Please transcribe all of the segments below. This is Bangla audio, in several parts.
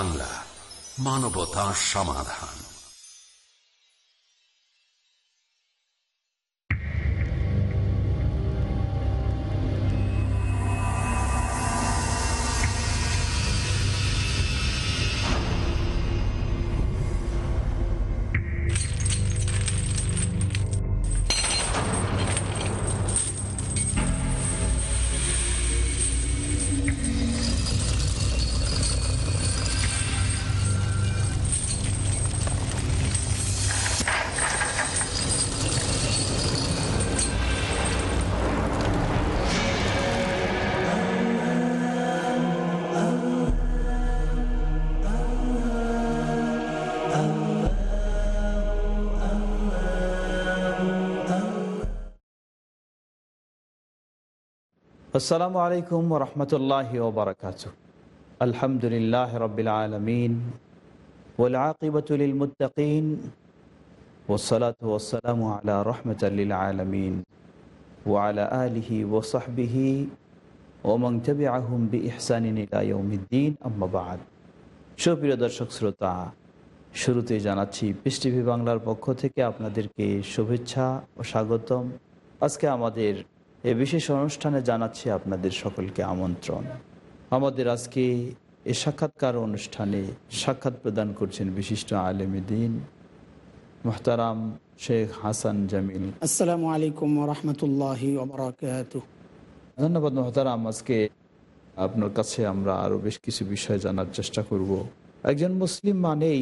বাংলা মানবতা সমাধান। আসসালামু আলাইকুম রহমতুল্লাহ ওবরাকাত আলহামদুলিল্লাহ রবিল আলমিন। ওলাকিবতুল মুতাকিন ওসলাত ওসালাম আলা রহমতাল্লিল আলমিন। ওয়ালা আলিহি ওসাহবিহি ওমং তবি আহম বি ইহসানিন ইলাউমিদ্দিন আম্মাবাদ সুপ্রিয় দর্শক, শ্রোতা, শুরুতেই জানাচ্ছি পিস টিভি বাংলার পক্ষ থেকে আপনাদেরকে শুভেচ্ছা ও স্বাগতম। আজকে আমাদের এ বিশেষ অনুষ্ঠানে জানাচ্ছি আপনাদের সকলকে আমন্ত্রণ। আমাদের আজকে এ সাক্ষাৎকার অনুষ্ঠানে সাক্ষাৎ প্রদান করছেন বিশিষ্ট আলেমদিন মোহতারাম শেখ হাসান জামিল। আসসালামু আলাইকুম রহমতুল্লাহ ধন্যবাদ মোহতারাম আজকে আপনার কাছে আমরা আরও বেশ কিছু বিষয় জানার চেষ্টা করব। একজন মুসলিম মানেই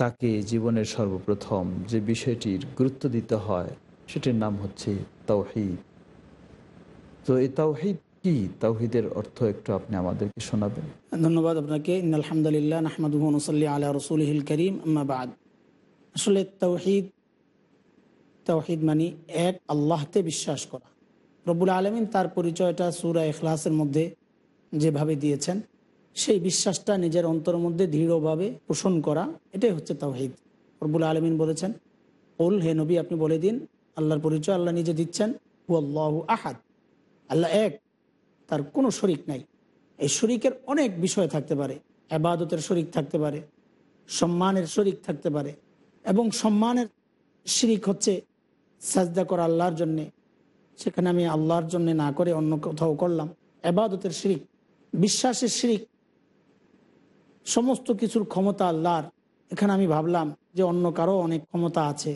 তাকে জীবনের সর্বপ্রথম যে বিষয়টির গুরুত্ব দিতে হয় সেটির নাম হচ্ছে তাওহিদ। তো এই তাওহিদ কি? তাওহিদের অর্থ একটু আপনি আমাদেরকে শোনাবেন। ধন্যবাদ আপনাকে। আলহামদুলিল্লাহ নাহমাদুহনসল্লি আলা রসুলহিল করিম আম্মাবাদ আসলে তৌহিদ তৌহিদ মানে এক, আল্লাহতে বিশ্বাস করা। রব্বুল আলমিন তার পরিচয়টা সুরা এখলাসের মধ্যে যেভাবে দিয়েছেন, সেই বিশ্বাসটা নিজের অন্তরের মধ্যে দৃঢ়ভাবে পোষণ করা, এটাই হচ্ছে তাওহিদ। রব্বুল আলমিন বলেছেন ওল হে নবী, আপনি বলে দিন, আল্লাহর পরিচয় আল্লাহ নিজে দিচ্ছেন হু আল্লাহ আহাদ। আল্লাহ এক, তার কোনো শরিক নাই। এই শরিকের অনেক বিষয় থাকতে পারে। আবাদতের শরিক থাকতে পারে, সম্মানের শরিক থাকতে পারে এবং সম্মানের শিরিক হচ্ছে সাজদা করা আল্লাহর জন্যে। সেখানে আমি আল্লাহর জন্যে না করে অন্য কোথাও করলাম। আবাদতের শিরিক, বিশ্বাসের শিরিক, সমস্ত কিছুর ক্ষমতা আল্লাহর। এখানে আমি ভাবলাম যে অন্য কারও অনেক ক্ষমতা আছে।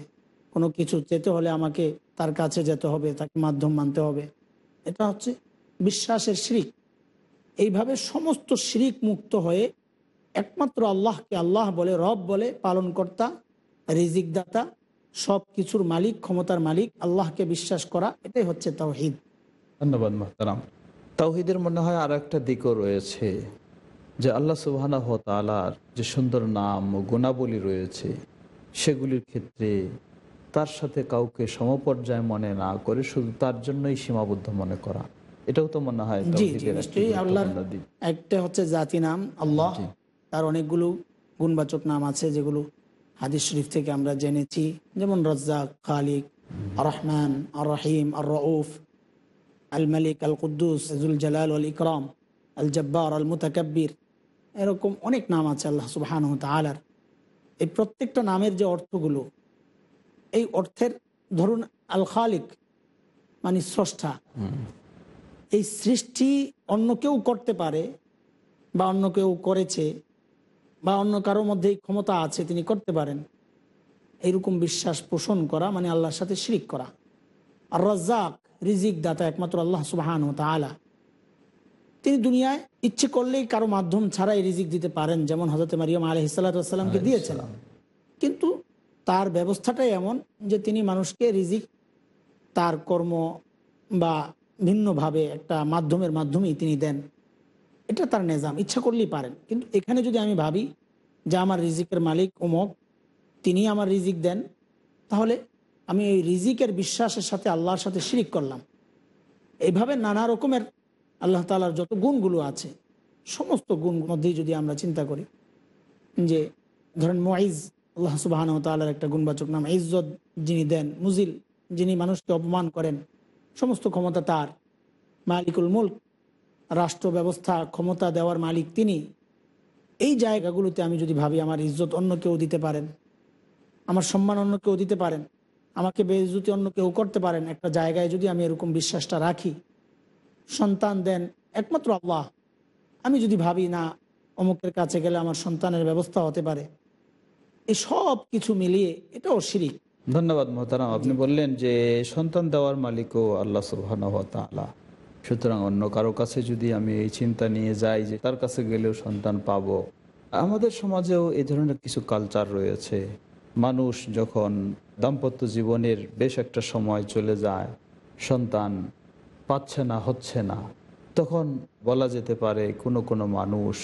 কোনো কিছু যেতে হলে আমাকে তার কাছে যেতে হবে, তাকে মাধ্যম মানতে হবে। এটা হচ্ছে বিশ্বাসের শিরিক। এইভাবে সমস্ত শিরিক মুক্ত হয়ে একমাত্র আল্লাহকে আল্লাহ বলে রব বলে পালনকর্তা রিজিক দাতা সব কিছুর মালিক ক্ষমতার মালিক আল্লাহকে বিশ্বাস করা এটাই হচ্ছে তাওহিদ ধন্যবাদ মোহতারাম। তাওহিদের মনে হয় আর একটা দিকও রয়েছে যে আল্লাহ সুবাহ তালার যে সুন্দর নাম ও গুণাবলী রয়েছে সেগুলির ক্ষেত্রে তার সাথে কাউকে সমপর্যায় মনে না করে শুধু তার জন্যই সীমাবদ্ধ মনে করা। এটাও তো মনে হয় একটা হচ্ছে জাতি নাম আল্লাহ। তার অনেকগুলো গুণবাচক নাম আছে যেগুলো হাদিস শরীফ থেকে আমরা জেনেছি। যেমন রজ্জাক খালিক রহমান আর রহিম আর রউফ আল মালিক আল কুদ্দুস আজুল জালাল আল ইকরাম আল জব্বার আল মুতাকাব্বির এরকম অনেক নাম আছে আল্লাহ সুবাহান তালার এই প্রত্যেকটা নামের যে অর্থগুলো এই অর্থের ধরুন আল খালিক মানে স্রষ্টা এই সৃষ্টি অন্য কেউ করতে পারে বা অন্য কেউ করেছে বা অন্য কারোর মধ্যে ক্ষমতা আছে তিনি করতে পারেন। এইরকম বিশ্বাস পোষণ করা মানে আল্লাহর সাথে শিরিক করা। আর রাজ্জাক রিজিক দাতা একমাত্র আল্লাহ সুবাহান তালা তিনি দুনিয়ায় ইচ্ছে করলেই কারও মাধ্যম ছাড়াই রিজিক দিতে পারেন যেমন হজরত মারিয়াম আলহ হিসাল্লাতামকে দিয়েছেন কিন্তু তার ব্যবস্থাটাই এমন যে তিনি মানুষকে রিজিক, তার কর্ম বা ভিন্নভাবে একটা মাধ্যমের মাধ্যমেই তিনি দেন। এটা তার নিজাম, ইচ্ছা করলেই পারেন। কিন্তু এখানে যদি আমি ভাবি যে আমার রিজিকের মালিক অমক তিনি আমার রিজিক দেন, তাহলে আমি এই রিজিকের বিশ্বাসের সাথে আল্লাহর সাথে শিরিক করলাম। এইভাবে নানা রকমের আল্লাহ তালার যত গুণগুলো আছে, সমস্ত গুণ মধ্যেই যদি আমরা চিন্তা করি যে ধরেন মঈজ আল্লাহ সুবাহান তাল্লার একটা গুণবাচক নাম, ইজ্জত যিনি দেন, মুজিল যিনি মানুষকে অপমান করেন, সমস্ত ক্ষমতা তার। মালিকুল মুল্ক, রাষ্ট্র ব্যবস্থা ক্ষমতা দেওয়ার মালিক তিনি। এই জায়গাগুলোতে আমি যদি ভাবি আমার ইজ্জত অন্য কেউ দিতে পারেন, আমার সম্মান অন্য কেউ দিতে পারেন, আমাকে বেইজ্জতি অন্য কেউ করতে পারেন, একটা জায়গায় যদি আমি এরকম বিশ্বাসটা রাখি, সন্তান দেন একমাত্র আল্লাহ। আমি যদি ভাবি না, অমুকের কাছে গেলে আমার সন্তানের ব্যবস্থা হতে পারে এই সব কিছু মিলিয়ে এটাও শিরিক। ধন্যবাদ মহতারাম। আপনি বললেন যে সন্তান দেওয়ার মালিকও আল্লাহ সুবহানাহু সুতরাং অন্য কারও কাছে যদি আমি এই চিন্তা নিয়ে যাই যে তার কাছে গেলেও সন্তান পাবো, আমাদের সমাজেও এই ধরনের কিছু কালচার রয়েছে। মানুষ যখন দাম্পত্য জীবনের বেশ একটা সময় চলে যায়, সন্তান পাচ্ছে না, হচ্ছে না, তখন বলা যেতে পারে কোনো কোনো মানুষ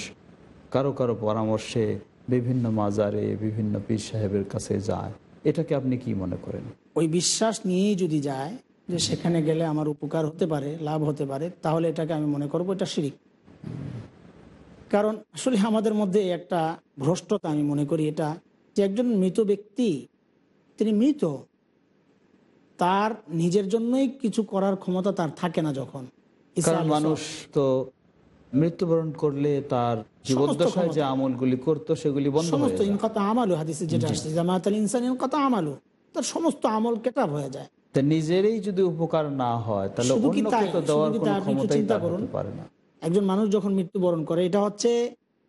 কারও কারও পরামর্শে বিভিন্ন মাজারে বিভিন্ন পীর সাহেবের কাছে যায়। এটাকে আপনি কি মনে করেন? ওই বিশ্বাস নিয়েই যদি যায় যে সেখানে গেলে আমার উপকার হতে পারে লাভ হতে পারে তাহলে এটাকে আমি মনে করব এটা শিরিক। কারণ আসলে আমাদের মধ্যে একটা ভ্রষ্টতা আমি মনে করি এটা যে একজন মৃত ব্যক্তি তিনি মৃত তার নিজের জন্যই কিছু করার ক্ষমতা তার থাকে না যখন। মানুষ তো মৃত্যুবরণ করলে তার জীবদ্দশায় যে আমলগুলি করতো সেগুলি বন্ধ সমস্ত আমালু হাদিসে যেটা আসছে ইনসান ইনকত আমালু তার সমস্ত আমল কেটাব হয়ে যায়। তা নিজেরই যদি উপকার না হয় তাহলে অন্যকে তো দেওয়ার কোনো ক্ষমতাই তার হতে পারে না। একজন মানুষ যখন মৃত্যুবরণ করে এটা হচ্ছে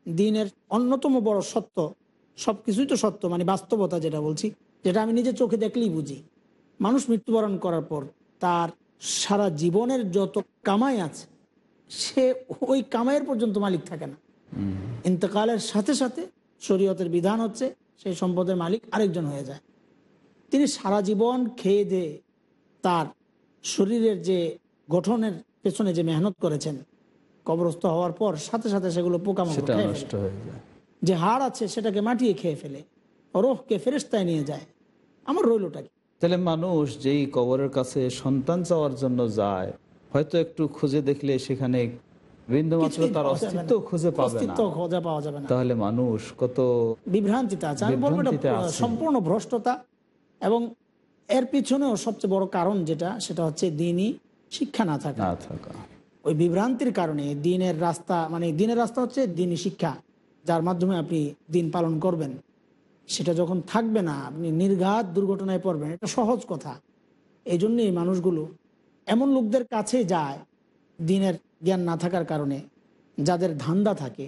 দিনের অন্যতম বড় সত্য। সবকিছুই তো সত্য মানে বাস্তবতা যেটা বলছি যেটা আমি নিজে চোখে দেখলেই বুঝি। মানুষ মৃত্যুবরণ করার পর তার সারা জীবনের যত কামাই আছে সে ওই কামাইয়ের পর্যন্ত মালিক থাকে না। ইন্তকালের সাথে সাথে শরীয়তের বিধান হচ্ছে সেই সম্পদের মালিক আরেকজন হয়ে যায়। তিনি সারা জীবন খেয়ে দে তার শরীরের যে গঠনের পেছনে যে মেহনত করেছেন কবরস্থ হওয়ার পর সাথে সাথে সেগুলো পোকামাকড় নষ্ট হয়ে যায়। যে হাড় আছে সেটাকে মাটিয়ে খেয়ে ফেলে রোহকে ফেরেস্তায় নিয়ে যায়। আমার রইলটা কি? তাহলে মানুষ যেই কবরের কাছে সন্তান চাওয়ার জন্য যায় হয়তো একটু খুঁজে দেখলে সেখানে বিন্দুমাত্র তার অস্তিত্ব খুঁজে পাবে না। অস্তিত্ব পাওয়া যাবে না। তাহলে মানুষ কত বিভ্রান্তিতে আছে। আমি বলব এটা বিভ্রান্তিতে আছে। সম্পূর্ণ ভ্রষ্টতা এবং এর পিছনেও সবচেয়ে বড় কারণ যেটা সেটা হচ্ছে দিনই শিক্ষা না থাকা। না থাকা। ওই বিভ্রান্তির কারণে দিনের রাস্তা মানে দিনের রাস্তা হচ্ছে দিনই শিক্ষা যার মাধ্যমে আপনি দিন পালন করবেন। সেটা যখন থাকবে না আপনি নির্ঘাত দুর্ঘটনায় পড়বেন এটা সহজ কথা। এই জন্যই মানুষগুলো এমন লোকদের কাছে যায় দিনের জ্ঞান না থাকার কারণে যাদের ধান্দা থাকে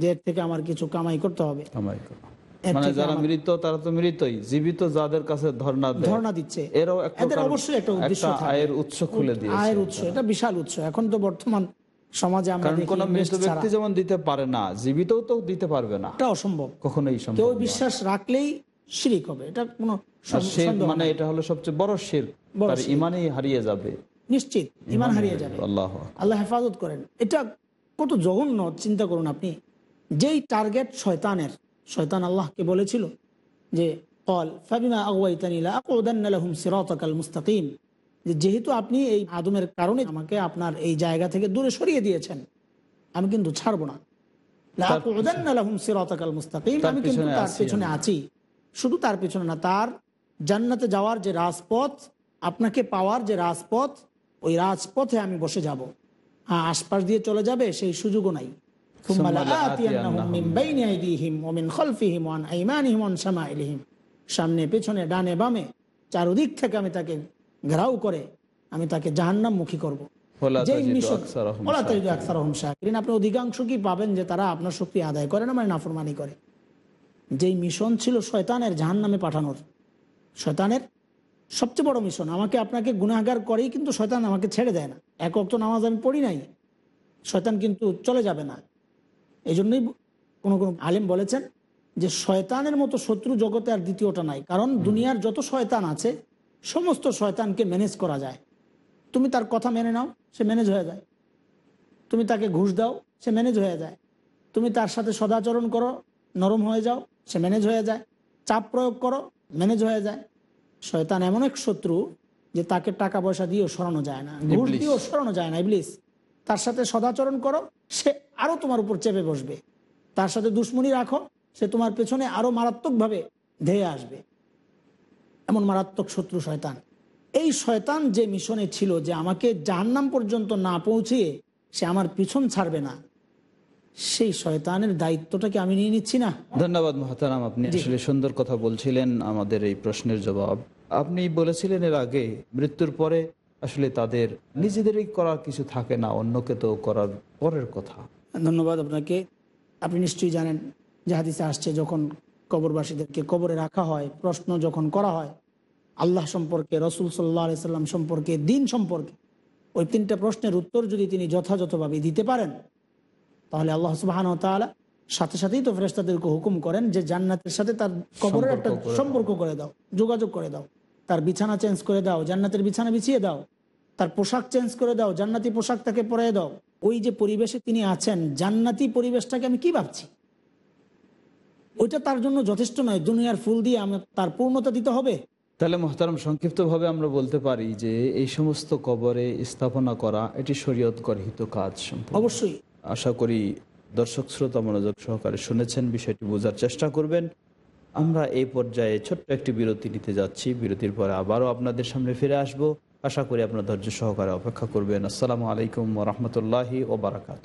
যে এর থেকে আমার কিছু কামাই করতে হবে। মানে যারা মৃত তারা তো মৃতই জীবিত যাদের কাছে ধর্ণা ধর্ণা দিচ্ছে। এরাও এদের অবশ্যই একটা উদ্দেশ্য আয়ের উৎস খুলে দিয়েছে। আয়ের উৎস এটা বিশাল উৎস। এখন তো বর্তমান সমাজে আমরা কারণ মৃত ব্যক্তি যেমন দিতে পারে না জীবিতও তো দিতে পারবে না। এটা অসম্ভব। কখনোই সম্ভব। বিশ্বাস রাখলেই শিরিক হবে এটা কোনো মানে এটা হলো সবচেয়ে বড় শির। তার ইমানই হারিয়ে যাবে। নিশ্চিত ইমান হারিয়ে যাবে। আল্লাহ আল্লাহ হেফাজত করেন। এটা কত জঘন্য চিন্তা করুন আপনি। যেই টার্গেট শয়তানের শয়তান আল্লাহকে বলেছিল যে কল ফাবিমা আগুয়াইতানিলা সিরাতাকাল মুস্তাকিম। যে যেহেতু আপনি এই আদমের কারণে আমাকে আপনার এই জায়গা থেকে দূরে সরিয়ে দিয়েছেন আমি কিন্তু ছাড়বো না। লাহুম সিরাতাকাল মুস্তাকিম আমি কিন্তু তার পেছনে আছি। শুধু তার পিছনে না তার জান্নাতে যাওয়ার যে রাজপথ আপনাকে পাওয়ার যে রাজপথ ওই রাজপথে আমি বসে যাব। হ্যাঁ আশপাশ দিয়ে চলে যাবে সেই সুযোগও নাই। সামনে পেছনে ডানে বামে চারদিক থেকে আমি তাকে ঘেরাও করে আমি তাকে জাহান্নাম মুখী করব আপনি অধিকাংশ কি পাবেন যে তারা আপনার শক্তি আদায় করে না মানে নাফরমানি করে। যেই মিশন ছিল শয়তানের জাহান নামে পাঠানোর। শয়তানের সবচেয়ে বড় মিশন। আমাকে আপনাকে গুণাগার করেই কিন্তু শয়তান আমাকে ছেড়ে দেয় না। এক অক্ত নামাজ আমি পড়ি নাই। শয়তান কিন্তু চলে যাবে না। এই জন্যই কোনো কোনো আলেম বলেছেন যে শয়তানের মতো শত্রু জগতে আর দ্বিতীয়টা নাই। কারণ দুনিয়ার যত শয়তান আছে সমস্ত শয়তানকে ম্যানেজ করা যায়। তুমি তার কথা মেনে নাও সে ম্যানেজ হয়ে যায়। তুমি তাকে ঘুষ দাও সে ম্যানেজ হয়ে যায়। তুমি তার সাথে সদাচরণ করো নরম হয়ে যাও। সে ম্যানেজ হয়ে যায়। চাপ প্রয়োগ করো ম্যানেজ হয়ে যায়। শয়তান এমন এক শত্রু যে তাকে টাকা পয়সা দিয়েও সরানো যায় না। ঘুষ দিয়েও সরানো যায় না ইবলিস। তার সাথে সদাচরণ করো সে আরও তোমার উপর চেপে বসবে। তার সাথে দুশ্মনী রাখো সে তোমার পেছনে আরও মারাত্মকভাবে ধেয়ে আসবে। এমন মারাত্মক শত্রু শয়তান। এই শয়তান যে মিশনে ছিল যে আমাকে জাহান্নাম পর্যন্ত না পৌঁছিয়ে সে আমার পিছন ছাড়বে না সেই শয়তানের দায়িত্বটাকে আমি নিয়ে নিচ্ছি না? ধন্যবাদ মহাতারাম আপনি আসলে সুন্দর কথা বলছিলেন আমাদের এই প্রশ্নের জবাব। আপনি বলেছিলেন এর আগে মৃত্যুর পরে আসলে তাদের নিজেদেরই করার কিছু থাকে না অন্যকে তো করার পরের কথা। ধন্যবাদ আপনাকে। আপনি নিশ্চয়ই জানেন যে হাদিসে আসছে যখন কবরবাসীদেরকে কবরে রাখা হয় প্রশ্ন যখন করা হয় আল্লাহ সম্পর্কে রসুল সাল্লাহ সাল্লাম সম্পর্কে দিন সম্পর্কে ওই তিনটা প্রশ্নের উত্তর যদি তিনি যথাযথভাবে দিতে পারেন তাহলে আল্লাহ সুবাহান তাআলা সাথে সাথেই তো ফেরেস্তাদেরকে হুকুম করেন যে জান্নাতের সাথে তার কবরের একটা সম্পর্ক করে দাও। সম্পর্ক করে দাও যোগাযোগ করে দাও। তার বিছানা চেঞ্জ করে দাও জান্নাতের বিছানা বিছিয়ে দাও। তার পোশাক চেঞ্জ করে দাও জান্নাতি পোশাক তাকে পরে দাও। ওই যে পরিবেশে তিনি আছেন জান্নাতি পরিবেশটাকে আমি কি ভাবছি? ওইটা তার জন্য যথেষ্ট নয় দুনিয়ার ফুল দিয়ে আমি তার পূর্ণতা দিতে হবে। তাহলে মহতারাম সংক্ষিপ্তভাবে আমরা বলতে পারি যে এই সমস্ত কবরে স্থাপনা করা এটি শরীয়ত গর্হিত কাজ অবশ্যই। আশা করি দর্শক শ্রোতা মনোযোগ সহকারে শুনেছেন, বিষয়টি বোঝার চেষ্টা করবেন। আমরা এই পর্যায়ে ছোট্ট একটি বিরতি নিতে যাচ্ছি। বিরতির পরে আবারও আপনাদের সামনে ফিরে আসব। আশা করি আপনার ধৈর্য সহকারে অপেক্ষা করবেন। আসসালামু আলাইকুম রহমতুল্লাহি ও বারাকাত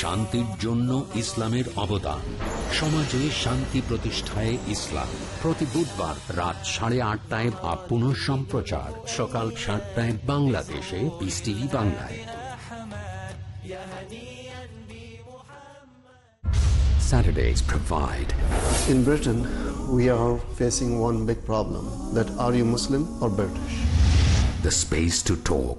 শান্তির জন্য ইসলামের অবদান সমাজে শান্তি প্রতিষ্ঠায় ইসলাম প্রতি বুধবার রাত সাড়ে আটটায় বা পুনঃ সম্প্রচার সকাল সাতটায় বাংলাদেশে পিস টিভি বাংলায় Saturdays provide In Britain, we are facing one big problem that are you Muslim or British? the space to talk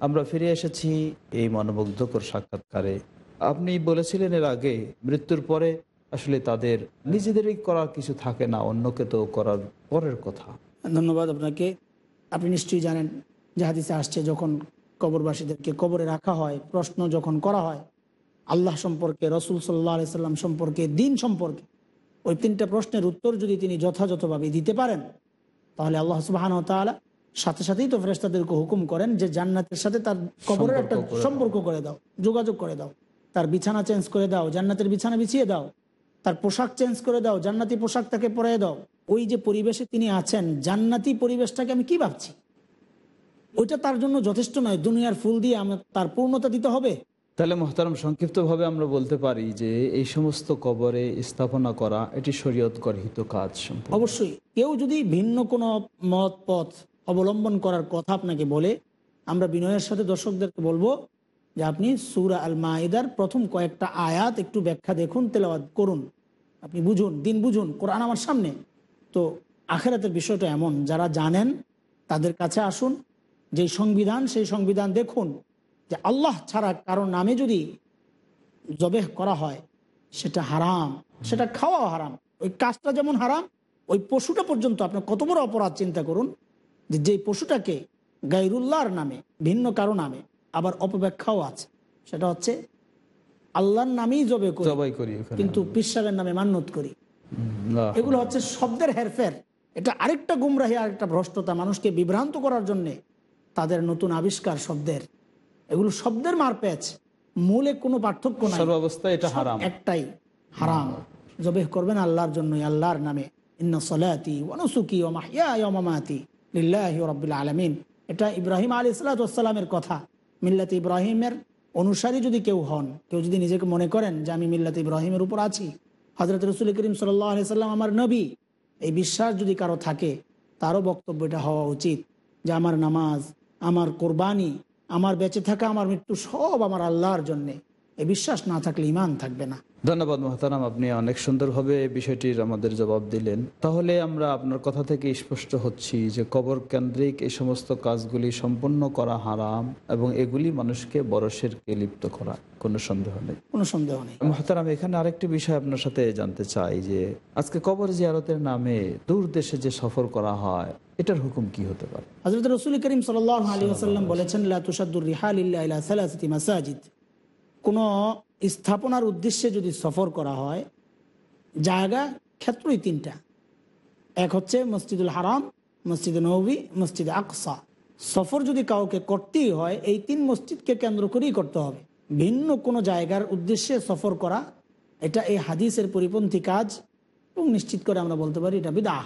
আমরা ফিরে এসেছি এই মনোমুগ্ধকর সাক্ষাৎকারে। আপনি বলেছিলেন এর আগে, মৃত্যুর পরে আসলে তাদের নিজেদেরই করার কিছু থাকে না, অন্যকে তো করার পরের কথা। ধন্যবাদ আপনাকে। আপনি নিশ্চয়ই জানেন যে হাদিসে আসছে, যখন কবরবাসীদেরকে কবরে রাখা হয়, প্রশ্ন যখন করা হয়, আল্লাহ সম্পর্কে, রসুল সাল্লাহ সাল্লাম সম্পর্কে, দিন সম্পর্কে, ওই তিনটা প্রশ্নের উত্তর যদি তিনি যথাযথভাবে দিতে পারেন, তাহলে আল্লাহ সুবাহান তাআলা সাথে সাথেই তো ফেরেস্তাদেরকে হুকুম করেন যে জান্নাতের সাথে তার কবরের একটা সম্পর্ক করে দাও। যোগাযোগ করে দাও। তার বিছানা চেঞ্জ করে দাও জান্নাতের বিছানা বিছিয়ে দাও। তার পোশাক চেঞ্জ করে দাও জান্নাতি পোশাক তাকে পরে দাও। ওই যে পরিবেশে তিনি আছেন জান্নাতি পরিবেশটাকে আমি কি ভাবছি? ওইটা তার জন্য যথেষ্ট নয় দুনিয়ার ফুল দিয়ে আমরা তার পূর্ণতা দিতে হবে। তাহলে মোহতারাম সংক্ষিপ্তভাবে আমরা বলতে পারি যে এই সমস্ত কবরে স্থাপনা করা এটি শরীয়ত গর্হিত কাজ অবশ্যই কেউ যদি ভিন্ন কোনো মত পথ অবলম্বন করার কথা আপনাকে বলে আমরা বিনয়ের সাথে দর্শকদেরকে বলব যে আপনি সুরা আল মাইদার প্রথম কয়েকটা আয়াত একটু ব্যাখ্যা দেখুন, তেলাওয়াত করুন। আপনি বুঝুন, দিন বুঝুন, কোরআন আমার সামনে। তো আখেরাতের বিষয়টা এমন, যারা জানেন তাদের কাছে আসুন, যেই সংবিধান, সেই সংবিধান দেখুন যে আল্লাহ ছাড়া কারোর নামে যদি জবেহ করা হয়, সেটা হারাম, সেটা খাওয়া হারাম। ওই কাজটা যেমন হারাম, ওই পশুটা পর্যন্ত আপনি কত বড় অপরাধ চিন্তা করুন। যে যেই পশুটাকে গাইরুল্লাহর নামে ভিন্ন কারও নামে আবার অপব্যাখ্যাও আছে। সেটা হচ্ছে আল্লাহর নামেই জবে করি। কিন্তু পিসাবের নামে মান্যত করি। এগুলো হচ্ছে শব্দের হেরফের। এটা আরেকটা গুমরাহি আরেকটা ভ্রষ্টতা মানুষকে বিভ্রান্ত করার জন্যে তাদের নতুন আবিষ্কার শব্দের। এগুলো শব্দের মারপ্যাচ মূলে কোনো পার্থক্য নাই। সর্বাবস্থায় এটা হারাম। একটাই হারাম। জবেহ করবেন আল্লাহর জন্যই আল্লাহর নামে। ইন্না সলাতি ওয়ানুসুকি ও মাহিয়া মামাতি। লিল্লাহি রাব্বিল আলামিন। এটা ইব্রাহিম আলী সালাতামের কথা। মিল্লাত ইব্রাহিমের অনুসারী যদি কেউ হন, কেউ যদি নিজেকে মনে করেন যে আমি মিল্লাত ইব্রাহিমের উপর আছি হজরত রসুল করিম সাল্লাহ আলি সাল্লাম আমার নবী, এই বিশ্বাস যদি কারও থাকে, তারও বক্তব্য এটা হওয়া উচিত যে আমার নামাজ, আমার কোরবানি, আমার বেঁচে থাকা, আমার মৃত্যু সব আমার আল্লাহর জন্যে। এই বিশ্বাস না থাকলে ইমান থাকবে না। ধন্যবাদ মহতারাম আপনি অনেক সুন্দরভাবে এই বিষয়টির আমাদের জবাব দিলেন। তাহলে আমরা আপনার কথা থেকে স্পষ্ট হচ্ছি যে কবর কেন্দ্রিক এই সমস্ত কাজগুলি সম্পন্ন করা হারাম এবং এগুলি মানুষকে বরসেরকে লিপ্ত করা কোনো সন্দেহ নেই। কোনো সন্দেহ নেই। মহতারাম এখানে আরেকটি বিষয় আপনার সাথে জানতে চাই যে আজকে কবর জিয়ারতের নামে দূর দেশে যে সফর করা হয় এটার হুকুম কি হতে পারে? হজরত রসুল করিম সাল আলী আসাল্লাম বলেছেন লাতুসাদুর রিহাল ইল্লা সালাসিতি মাসাজিদ। কোনো স্থাপনার উদ্দেশ্যে যদি সফর করা হয়, জায়গা, ক্ষেত্রই তিনটা। এক হচ্ছে মসজিদুল হারাম, মসজিদ নবী, মসজিদ আকসা। সফর যদি কাউকে করতেই হয়, এই তিন মসজিদকে কেন্দ্র করেই করতে হবে। ভিন্ন কোনো জায়গার উদ্দেশ্যে সফর করা, এটা এই হাদিসের পরিপন্থী কাজ এবং নিশ্চিত করে আমরা বলতে পারি এটা বিদাহ।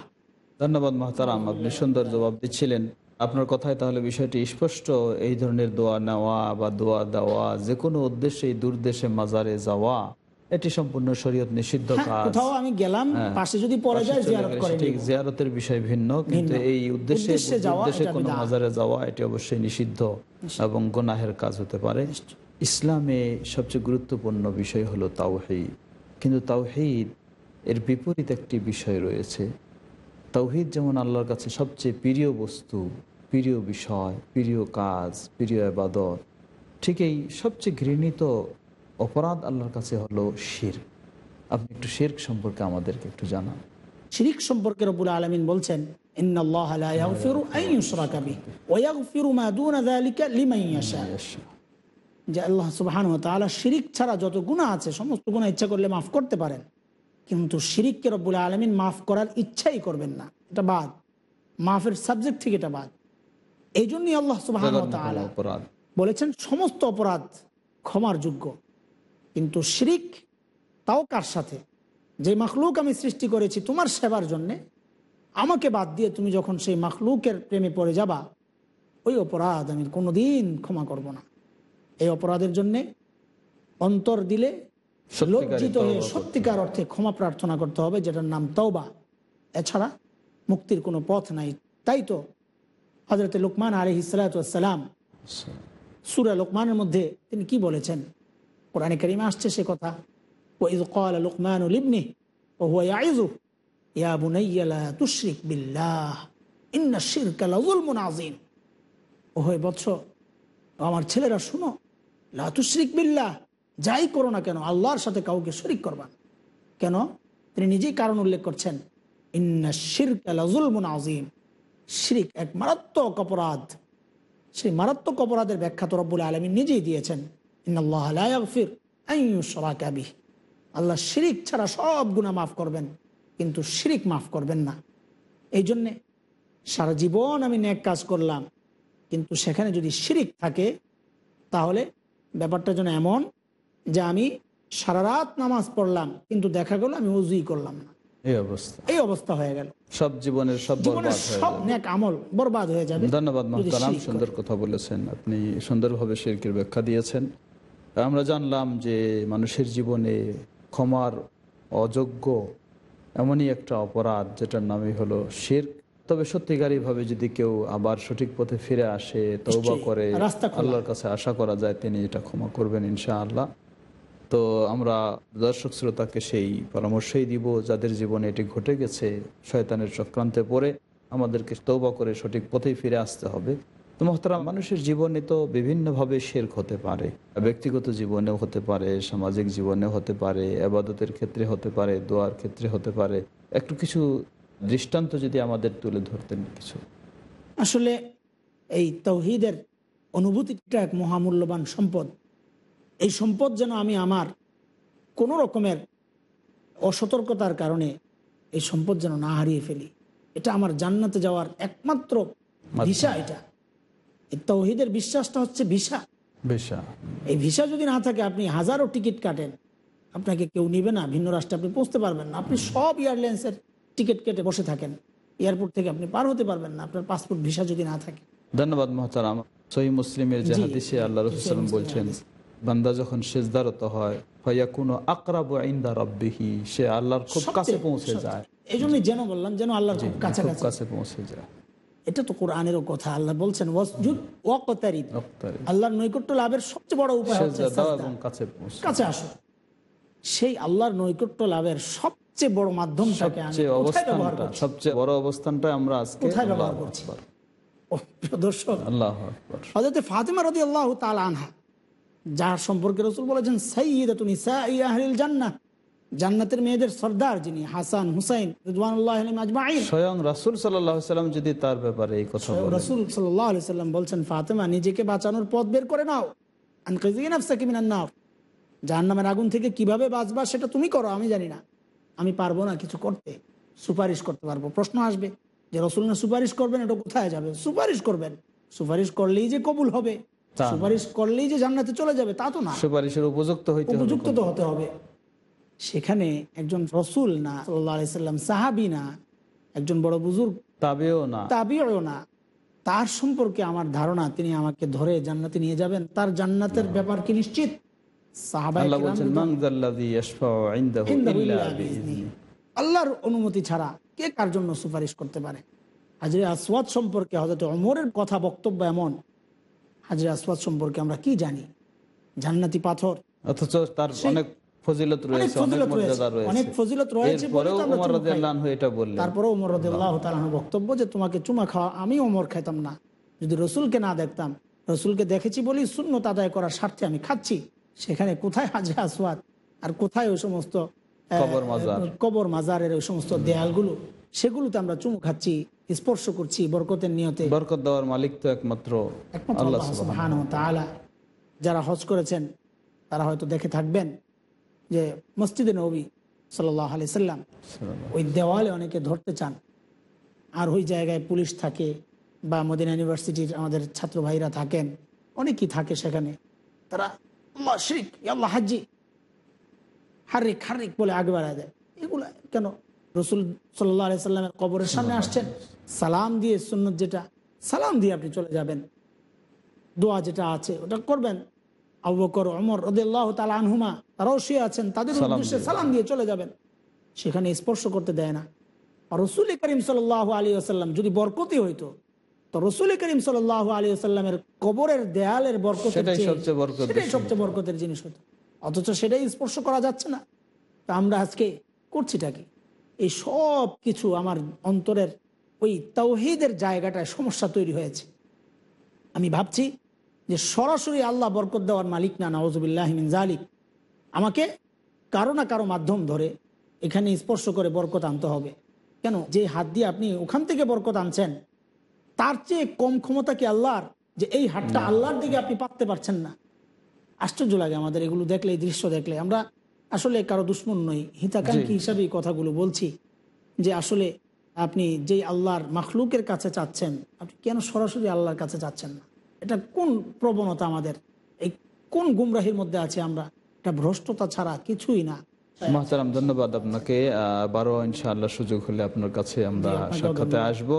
ধন্যবাদ মহতারাম, আপনি সুন্দর জবাব দিচ্ছিলেন। আপনার কথায় তাহলে বিষয়টি স্পষ্ট এই ধরনের দোয়া নেওয়া বা দোয়া দেওয়া যে কোনো উদ্দেশ্যে এই দূরদেশে মাজারে যাওয়া এটি সম্পূর্ণ শরীয়ত নিষিদ্ধ হ্যাঁ, কাজ। কোথাও আমি গেলাম হ্যাঁ। পাশে যদি পড়ে যায় জিয়ারত করে সেটি জিয়ারতের বিষয় ভিন্ন কিন্তু এই উদ্দেশ্যে উদ্দেশ্যে কোনো মাজারে যাওয়া এটি অবশ্যই নিষিদ্ধ এবং গুনাহের কাজ হতে পারে। ইসলামে সবচেয়ে গুরুত্বপূর্ণ বিষয় হলো তাওহীদ। কিন্তু তাওহীদ এর বিপরীত একটি বিষয় রয়েছে। তাওহীদ যেমন আল্লাহর কাছে সবচেয়ে প্রিয় বস্তু প্রিয় বিষয়, প্রিয় কাজ, প্রিয় আবাদত, ঠিক এই সবচেয়ে ঘৃণিত অপরাধ আল্লাহর কাছে হলো শির। আপনি একটু শির্ক সম্পর্কে আমাদেরকে একটু জানান। শিরিক সম্পর্কে রবুল আলমিন বলছেন যে আল্লাহ শিরিক ছাড়া যত আছে, সমস্ত ইচ্ছা করলে মাফ করতে পারেন। কিন্তু মাফ করার করবেন না। এটা বাদ। মাফের সাবজেক্ট থেকে এটা বাদ। এই জন্যই আল্লাহ অপরাধ। বলেছেন সমস্ত অপরাধ ক্ষমার যোগ্য। কিন্তু শিরিক তাও কার সাথে? যে মাখলুক আমি সৃষ্টি করেছি তোমার সেবার জন্যে আমাকে বাদ দিয়ে তুমি যখন সেই মাখলুকের প্রেমে পড়ে যাবা ওই অপরাধ আমি কোনোদিন ক্ষমা করব না। এই অপরাধের জন্যে অন্তর দিলে লজ্জিত হয়ে সত্যিকার অর্থে ক্ষমা প্রার্থনা করতে হবে যেটার নাম তওবা। এছাড়া মুক্তির কোনো পথ নাই। তাই তো হজরত লোকমান আলি হিসালাতাম সুরা লোকমানের মধ্যে তিনি কি বলেছেন? কোরআনে করিমে আসছে সে কথা। লোকমান ইয়া ইন্না ও আমার ছেলেরা শুনো লাতুশরিক বিল্লাহ, যাই করো না কেন, আল্লাহর সাথে কাউকে শরিক করবা কেন? তিনি নিজেই কারণ উল্লেখ করছেন, ইন্না শিরকাল আজিম শিরিক, এক মারাত্মক অপরাধ। সেই মারাত্মক অপরাধের ব্যাখ্যা তো রব্বুল আলমী নিজেই দিয়েছেন। আল্লাহ শিরিক ছাড়া সব গুণা মাফ করবেন, কিন্তু শিরিক মাফ করবেন না। এই জন্যে সারা জীবন আমি নেক কাজ করলাম, কিন্তু সেখানে যদি শিরিক থাকে, তাহলে ব্যাপারটা যেন এমন যে আমি সারা রাত নামাজ পড়লাম, কিন্তু দেখা গেল আমি উজুই করলাম না। এই অবস্থা। এই অবস্থা হয়ে গেল। সব জীবনের সব জীবনের বরবাদ হয়ে সব নেক আমল বরবাদ হয়ে যাবে। ধন্যবাদ মহতারাম সুন্দর কথা বলেছেন। আপনি সুন্দরভাবে শিরকের ব্যাখ্যা দিয়েছেন। আমরা জানলাম যে মানুষের জীবনে ক্ষমার অযোগ্য এমনই একটা অপরাধ যেটার নামই হলো শির তবে সত্যিকারীভাবে যদি কেউ আবার সঠিক পথে ফিরে আসে তৌবা করে আল্লাহর কাছে আশা করা যায় তিনি এটা ক্ষমা করবেন ইনশাআল্লাহ। তো আমরা দর্শক শ্রোতাকে সেই পরামর্শই দিব, যাদের জীবনে এটি ঘটে গেছে, শয়তানের চক্রান্তে পড়ে, আমাদেরকে তৌবা করে সঠিক পথেই ফিরে আসতে হবে। তো মহতারাম, মানুষের জীবনে তো বিভিন্নভাবে শেরক হতে পারে। ব্যক্তিগত জীবনেও হতে পারে, সামাজিক জীবনেও হতে পারে, আবাদতের ক্ষেত্রে হতে পারে, দোয়ার ক্ষেত্রে হতে পারে। একটু কিছু দৃষ্টান্ত যদি আমাদের তুলে ধরতেন কিছু। আসলে এই তৌহিদের অনুভূতিটা এক মহামূল্যবান সম্পদ। এই সম্পদ যেন আমি আমার কোনো রকমের অসতর্কতার কারণে এই সম্পদ যেন না হারিয়ে ফেলি। এটা আমার জান্নাতে যাওয়ার একমাত্র ভিসা এটা। তৌহিদের বিশ্বাসটা হচ্ছে ভিসা। বেশা এই ভিসা যদি না থাকে আপনি হাজারো টিকিট কাটেন। আপনাকে কেউ নিবে না ভিন্ন রাষ্ট্রে আপনি পৌঁছতে পারবেন না। আপনি সব এয়ারলাইন্সের টিকিট কেটে বসে থাকেন। এয়ারপোর্ট থেকে আপনি পার হতে পারবেন না আপনার পাসপোর্ট ভিসা যদি না থাকে। ধন্যবাদ মহতারাম। সহি মুসলিমের যে হাদিসে আল্লাহ মুসলিমের বলছেন। বান্দা যখন সেজদারত হয় ফয়াকুনো আকরাব ইন্দা রব্বিহি সে আল্লাহর খুব কাছে পৌঁছে যায়। এই জন্যই যেন বললাম যেন আল্লাহর খুব কাছে পৌঁছে যায়। এটা তো কোরআনেরও কথা আল্লাহ বলছেন। আল্লাহর নৈকট্য লাভের সবচেয়ে বড় উপায় কাছে আসো। সেই আল্লাহর নৈকট্য লাভের সবচেয়ে বড় মাধ্যম সবচেয়ে অবস্থানটা সবচেয়ে বড় অবস্থানটা আমরা আজকে কোথায় ব্যবহার করছি? দর্শক আল্লাহ। ফাতেমা রদি আল্লাহ তাল আনহা যার সম্পর্কে রসুল বলেছেন সাইয়্যিদাতুন নিসাই আহলিল জান্নাহ। জান্নাতের মেয়েদের সর্দার যিনি হাসান হুসাইন স্বয়ং রাসুল সাল্লাম যদি তার ব্যাপারে এই কথা রসুল সাল্লাম বলছেন ফাতেমা নিজেকে বাঁচানোর পথ বের করে নাও। আনকাজিনাফসাকিমিনান্নার জাহান্নামের আগুন থেকে কীভাবে বাঁচবা সেটা তুমি করো আমি জানি না। আমি পারব না কিছু করতে। সুপারিশ করতে পারব। প্রশ্ন আসবে যে রসুল না সুপারিশ করবেন এটা কোথায় যাবে? সুপারিশ করবেন। সুপারিশ করলেই যে কবুল হবে। সুপারিশ করলেই যে জান্নাতে চলে যাবে তা তো না। সুপারিশের উপযুক্ত হইতে উপযুক্ত তো হতে হবে। সেখানে একজন রসুল না আলাইসাল্লাম সাহাবি না একজন বড় বুজুর্গ। তাবেও না। তাবিও না। তার সম্পর্কে আমার ধারণা তিনি আমাকে ধরে জান্নাতে নিয়ে যাবেন। তার জান্নাতের ব্যাপার কি নিশ্চিত। আল্লাহর অনুমতি ছাড়া কে কার জন্য সুপারিশ করতে পারে? হাজরে আসওয়াদ সম্পর্কে হজরত অমরের কথা বক্তব্য এমন হাজরে আসওয়াদ সম্পর্কে আমরা কি জানি? জান্নাতি পাথর। অথচ তার অনেক ফজিলত রয়েছে অনেক ফজিলত রয়েছে ওমর রাদিয়াল্লাহু তারপরে ওমর তালানোর বক্তব্য যে তোমাকে চুমা খাওয়া আমি ওমর খাইতাম না। যদি রসুলকে না দেখতাম রসুলকে দেখেছি বলি শূন্য আদায় করার স্বার্থে আমি খাচ্ছি। সেখানে কোথায় হাজে আসওয়াদ? আর কোথায় ওই সমস্ত কবর মাজার। কবর মাজারের ওই সমস্ত দেয়ালগুলো? সেগুলোতে আমরা চুমু খাচ্ছি স্পর্শ করছি বরকতের নিয়তে। বরকত দেওয়ার মালিক তো একমাত্র আল্লাহ যারা হজ করেছেন তারা হয়তো দেখে থাকবেন যে মসজিদে নবী সাল্লাহ আলি সাল্লাম ওই দেওয়ালে অনেকে ধরতে চান। আর ওই জায়গায় পুলিশ থাকে বা মদিনা ইউনিভার্সিটির আমাদের ছাত্র ভাইরা থাকেন অনেকেই থাকে সেখানে। তারা আল্লাহ শিরিক আল্লাহ হাজি হারিক হারিক বলে আগে বাড়ায় দেয়। এগুলো কেন রসুল সাল্লাহ সাল্লামের কবরের সামনে আসছেন। সালাম দিয়ে সুন্নত যেটা সালাম দিয়ে আপনি চলে যাবেন। দোয়া যেটা আছে ওটা করবেন। আবু বকর অমর রদুল্লাহ তালা আনহুমা তারাও শুয়ে আছেন তাদের উদ্দেশ্যে সালাম দিয়ে চলে যাবেন। সেখানে স্পর্শ করতে দেয় না। আর রসুল করিম সাল আলী আসাল্লাম যদি বরকতি হইতো তো রসুল করিম সাল আলী আসাল্লামের কবরের দেয়ালের বরকত সেটাই সবচেয়ে বরকতের জিনিস হতো। অথচ সেটাই স্পর্শ করা যাচ্ছে না। তা আমরা আজকে করছিটা কি? এই সব কিছু আমার অন্তরের ওই তাওহিদের জায়গাটায় সমস্যা তৈরি হয়েছে। আমি ভাবছি যে সরাসরি আল্লাহ বরকত দেওয়ার মালিক না নওয়াজবিল্লাহমিন জালিক আমাকে কারও না কারও মাধ্যম ধরে এখানে স্পর্শ করে বরকত আনতে হবে। কেন? যে হাত দিয়ে আপনি ওখান থেকে বরকত আনছেন তার চেয়ে কম ক্ষমতা কি আল্লাহর? যে এই হাতটা আল্লাহর দিকে আপনি পাততে পারছেন না। আশ্চর্য লাগে আমাদের এগুলো দেখলে এই দৃশ্য দেখলে। আমরা আসলে কারও দুশ্মন নই। হিতাকাঙ্ক্ষী হিসাবে কথাগুলো বলছি যে আসলে আপনি যেই আল্লাহর মাখলুকের কাছে চাচ্ছেন আপনি কেন সরাসরি আল্লাহর কাছে চাচ্ছেন না? এটা কোন প্রবণতা আমাদের? এই কোন গুমরাহির মধ্যে আছে আমরা? এটা ভ্রষ্টতা ছাড়া কিছুই না। মাহতারাম ধন্যবাদ আপনাকে। বারো ইনশাআল্লাহ সুযোগ হলে আপনার কাছে আমরা সাক্ষাতে আসব।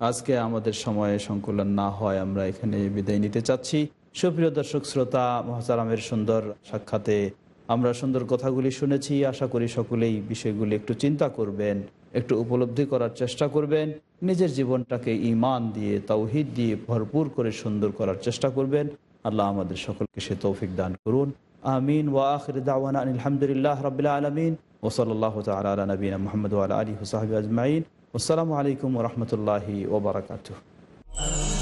আজকে আমাদের সময়ে সংকুলন না হয় আমরা এখানে বিদায় নিতে চাচ্ছি। সুপ্রিয় দর্শক শ্রোতা মহাতারামের সুন্দর সাক্ষাতে আমরা সুন্দর কথাগুলি শুনেছি, আশা করি সকলেই বিষয়গুলি একটু চিন্তা করবেন, একটু উপলব্ধি করার চেষ্টা করবেন, নিজের জীবনটাকে ইমান দিয়ে, তৌহিদ দিয়ে ভরপুর করে সুন্দর করার চেষ্টা করবেন। আল্লাহ আমাদের সকলকে সে তৌফিক দান করুন। আমিন। ওয়া আখির দাওয়ানা আনিল হামদুলিল্লাহ রাব্বিল আলামিন। তাআলা আলা নবিনা মুহাম্মদ আলা সাহবিহি আজমাইন। আসসালামু আলাইকুম রাহমাতুল্লাহি ওয়া